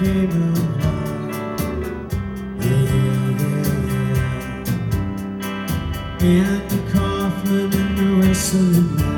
game of. Yeah, yeah, yeah, yeah. And the coffin and the wrestling.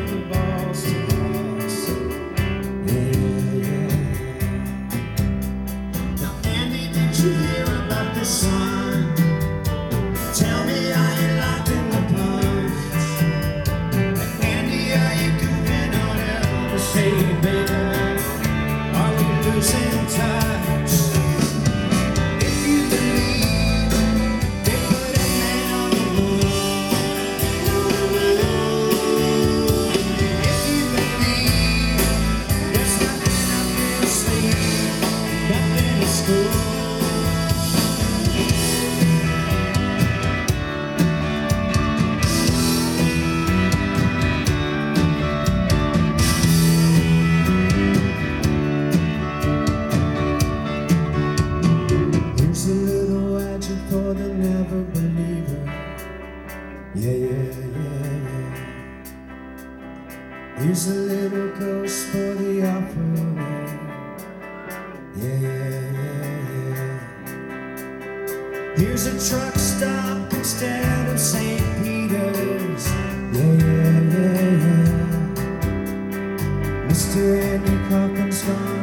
Here's a little ghost for the offering. Yeah, yeah, yeah, yeah. Here's a truck stop instead of St. Peter's. Yeah, yeah, yeah, yeah. Mr. Andy Cochran's gone.